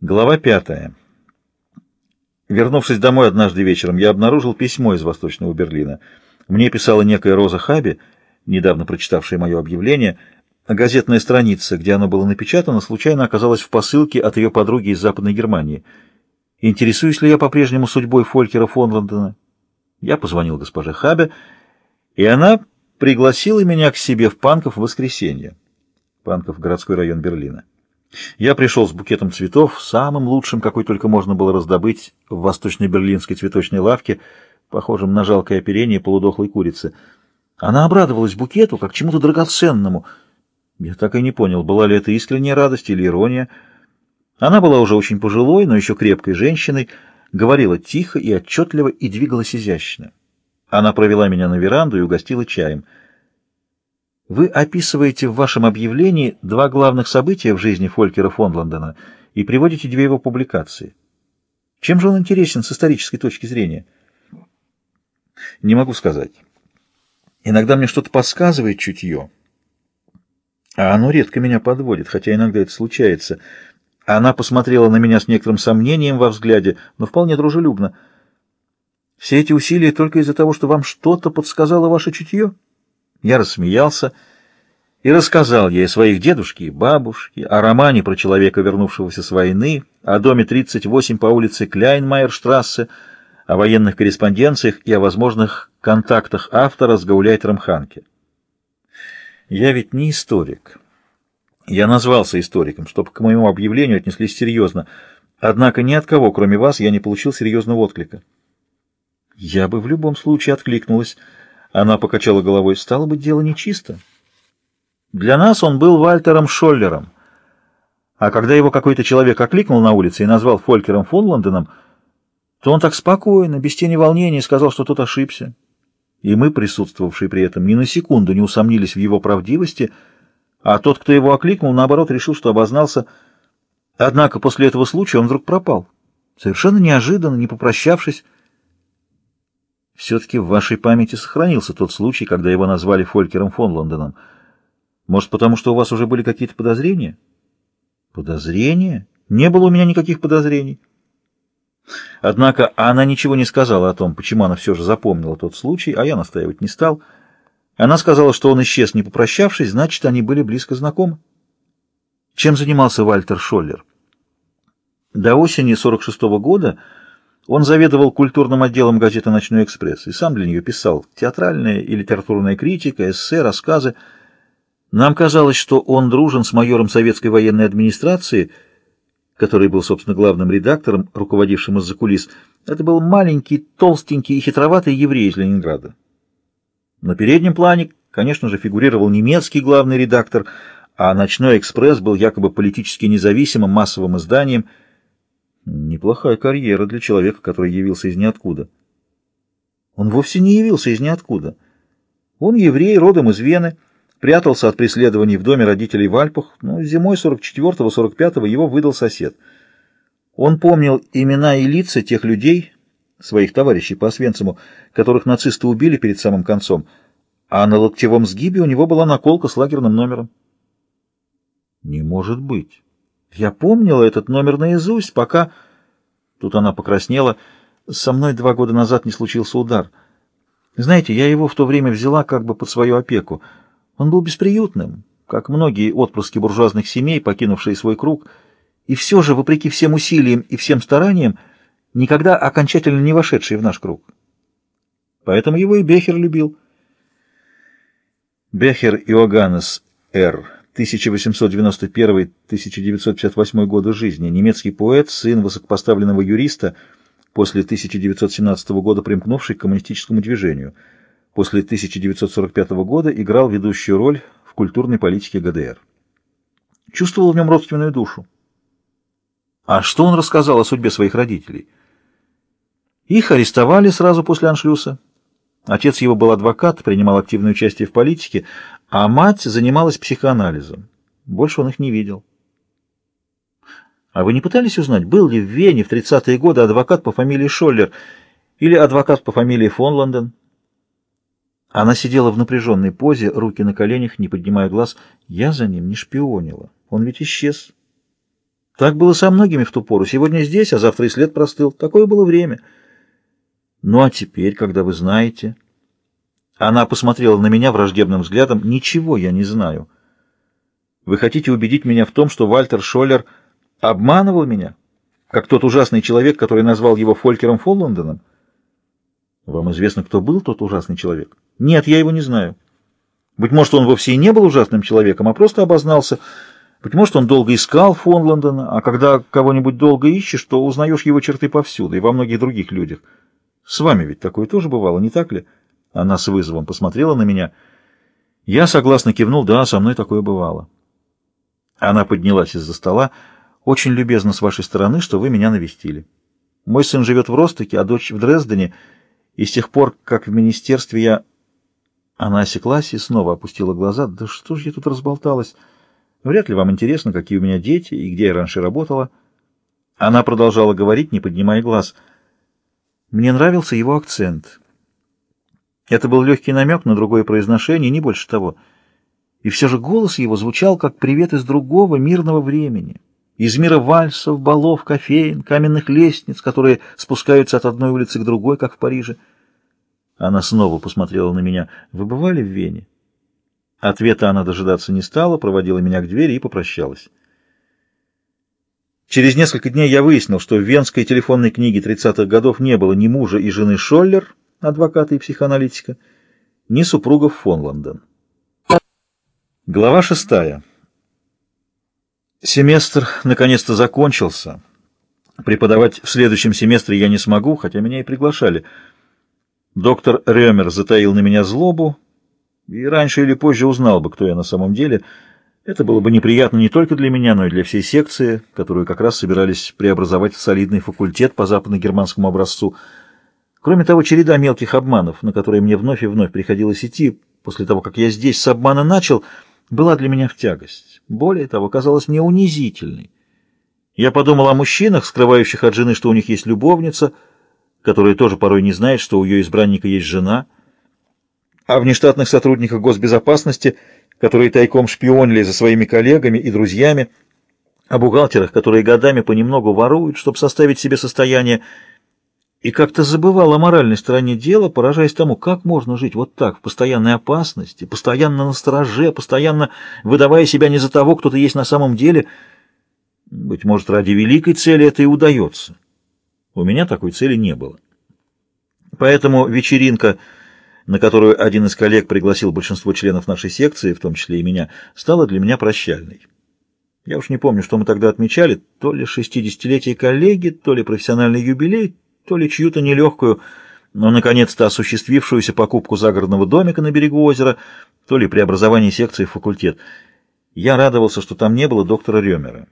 Глава пятая. Вернувшись домой однажды вечером, я обнаружил письмо из Восточного Берлина. Мне писала некая Роза Хаби, недавно прочитавшая мое объявление. Газетная страница, где оно было напечатано, случайно оказалась в посылке от ее подруги из Западной Германии. Интересуюсь ли я по-прежнему судьбой Фолькера фон Лондона? Я позвонил госпоже Хабе, и она пригласила меня к себе в Панков в воскресенье. Панков — городской район Берлина. Я пришел с букетом цветов, самым лучшим, какой только можно было раздобыть в восточной берлинской цветочной лавке, похожем на жалкое оперение полудохлой курицы. Она обрадовалась букету, как чему-то драгоценному. Я так и не понял, была ли это искренняя радость или ирония. Она была уже очень пожилой, но еще крепкой женщиной, говорила тихо и отчетливо и двигалась изящно. Она провела меня на веранду и угостила чаем — вы описываете в вашем объявлении два главных события в жизни Фолькера фон Лондона и приводите две его публикации. Чем же он интересен с исторической точки зрения? Не могу сказать. Иногда мне что-то подсказывает чутье, а оно редко меня подводит, хотя иногда это случается. Она посмотрела на меня с некоторым сомнением во взгляде, но вполне дружелюбно. Все эти усилия только из-за того, что вам что-то подсказало ваше чутье? Я рассмеялся и рассказал ей о своих дедушке и бабушке, о романе про человека, вернувшегося с войны, о доме 38 по улице Кляйнмайерштрассе, о военных корреспонденциях и о возможных контактах автора с Гауляйтером Ханке. Я ведь не историк. Я назвался историком, чтобы к моему объявлению отнеслись серьезно, однако ни от кого, кроме вас, я не получил серьезного отклика. Я бы в любом случае откликнулась, она покачала головой. Стало быть, дело нечисто. Для нас он был Вальтером Шоллером. А когда его какой-то человек окликнул на улице и назвал Фолькером фон Лондоном, то он так спокойно, без тени волнения, сказал, что тот ошибся. И мы, присутствовавшие при этом, ни на секунду не усомнились в его правдивости, а тот, кто его окликнул, наоборот, решил, что обознался. Однако после этого случая он вдруг пропал. Совершенно неожиданно, не попрощавшись, все-таки в вашей памяти сохранился тот случай, когда его назвали Фолькером фон Лондоном. Может, потому что у вас уже были какие-то подозрения? Подозрения? Не было у меня никаких подозрений. Однако она ничего не сказала о том, почему она все же запомнила тот случай, а я настаивать не стал. Она сказала, что он исчез, не попрощавшись, значит, они были близко знакомы. Чем занимался Вальтер Шоллер? До осени 46 -го года он заведовал культурным отделом газеты «Ночной экспресс» и сам для нее писал театральная и литературная критика, эссе, рассказы. Нам казалось, что он дружен с майором советской военной администрации, который был, собственно, главным редактором, руководившим из-за кулис. Это был маленький, толстенький и хитроватый еврей из Ленинграда. На переднем плане, конечно же, фигурировал немецкий главный редактор, а «Ночной экспресс» был якобы политически независимым массовым изданием – Неплохая карьера для человека, который явился из ниоткуда. Он вовсе не явился из ниоткуда. Он еврей, родом из Вены, прятался от преследований в доме родителей в Альпах, но зимой 44-45 его выдал сосед. Он помнил имена и лица тех людей, своих товарищей по Освенциму, которых нацисты убили перед самым концом, а на локтевом сгибе у него была наколка с лагерным номером. Не может быть. Я помнила этот номер наизусть, пока... Тут она покраснела. Со мной два года назад не случился удар. Знаете, я его в то время взяла как бы под свою опеку. Он был бесприютным, как многие отпрыски буржуазных семей, покинувшие свой круг, и все же, вопреки всем усилиям и всем стараниям, никогда окончательно не вошедший в наш круг. Поэтому его и Бехер любил. Бехер Иоганнес Р. 1891-1958 года жизни, немецкий поэт, сын высокопоставленного юриста, после 1917 года примкнувший к коммунистическому движению. После 1945 года играл ведущую роль в культурной политике ГДР. Чувствовал в нем родственную душу. А что он рассказал о судьбе своих родителей? Их арестовали сразу после аншлюса. Отец его был адвокат, принимал активное участие в политике, а мать занималась психоанализом. Больше он их не видел. А вы не пытались узнать, был ли в Вене в 30-е годы адвокат по фамилии Шоллер или адвокат по фамилии фон Лондон? Она сидела в напряженной позе, руки на коленях, не поднимая глаз. Я за ним не шпионила. Он ведь исчез. Так было со многими в ту пору. Сегодня здесь, а завтра и след простыл. Такое было время. Ну а теперь, когда вы знаете... Она посмотрела на меня враждебным взглядом. «Ничего я не знаю. Вы хотите убедить меня в том, что Вальтер Шоллер обманывал меня, как тот ужасный человек, который назвал его Фолькером Фолланденом? Вам известно, кто был тот ужасный человек? Нет, я его не знаю. Быть может, он вовсе и не был ужасным человеком, а просто обознался. Быть может, он долго искал фон Лондона, а когда кого-нибудь долго ищешь, то узнаешь его черты повсюду и во многих других людях. С вами ведь такое тоже бывало, не так ли?» Она с вызовом посмотрела на меня. Я согласно кивнул, да, со мной такое бывало. Она поднялась из-за стола. Очень любезно с вашей стороны, что вы меня навестили. Мой сын живет в Ростоке, а дочь в Дрездене, и с тех пор, как в министерстве я... Она осеклась и снова опустила глаза. Да что ж я тут разболталась? Вряд ли вам интересно, какие у меня дети и где я раньше работала. Она продолжала говорить, не поднимая глаз. Мне нравился его акцент. Это был легкий намек на другое произношение, не больше того. И все же голос его звучал, как привет из другого мирного времени, из мира вальсов, балов, кофеин, каменных лестниц, которые спускаются от одной улицы к другой, как в Париже. Она снова посмотрела на меня. «Вы бывали в Вене?» Ответа она дожидаться не стала, проводила меня к двери и попрощалась. Через несколько дней я выяснил, что в венской телефонной книге 30-х годов не было ни мужа и жены Шоллер, адвоката и психоаналитика, ни супругов фон Лондон. Глава шестая. Семестр наконец-то закончился. Преподавать в следующем семестре я не смогу, хотя меня и приглашали. Доктор Ремер затаил на меня злобу, и раньше или позже узнал бы, кто я на самом деле. Это было бы неприятно не только для меня, но и для всей секции, которую как раз собирались преобразовать в солидный факультет по западно-германскому образцу – Кроме того, череда мелких обманов, на которые мне вновь и вновь приходилось идти, после того, как я здесь с обмана начал, была для меня в тягость. Более того, казалась мне унизительной. Я подумал о мужчинах, скрывающих от жены, что у них есть любовница, которая тоже порой не знает, что у ее избранника есть жена, о внештатных сотрудниках госбезопасности, которые тайком шпионили за своими коллегами и друзьями, о бухгалтерах, которые годами понемногу воруют, чтобы составить себе состояние, и как-то забывал о моральной стороне дела, поражаясь тому, как можно жить вот так, в постоянной опасности, постоянно на стороже, постоянно выдавая себя не за того, кто ты есть на самом деле. Быть может, ради великой цели это и удается. У меня такой цели не было. Поэтому вечеринка, на которую один из коллег пригласил большинство членов нашей секции, в том числе и меня, стала для меня прощальной. Я уж не помню, что мы тогда отмечали, то ли шестидесятилетие коллеги, то ли профессиональный юбилей, то ли чью-то нелегкую, но наконец-то осуществившуюся покупку загородного домика на берегу озера, то ли преобразование секции в факультет. Я радовался, что там не было доктора Ремера.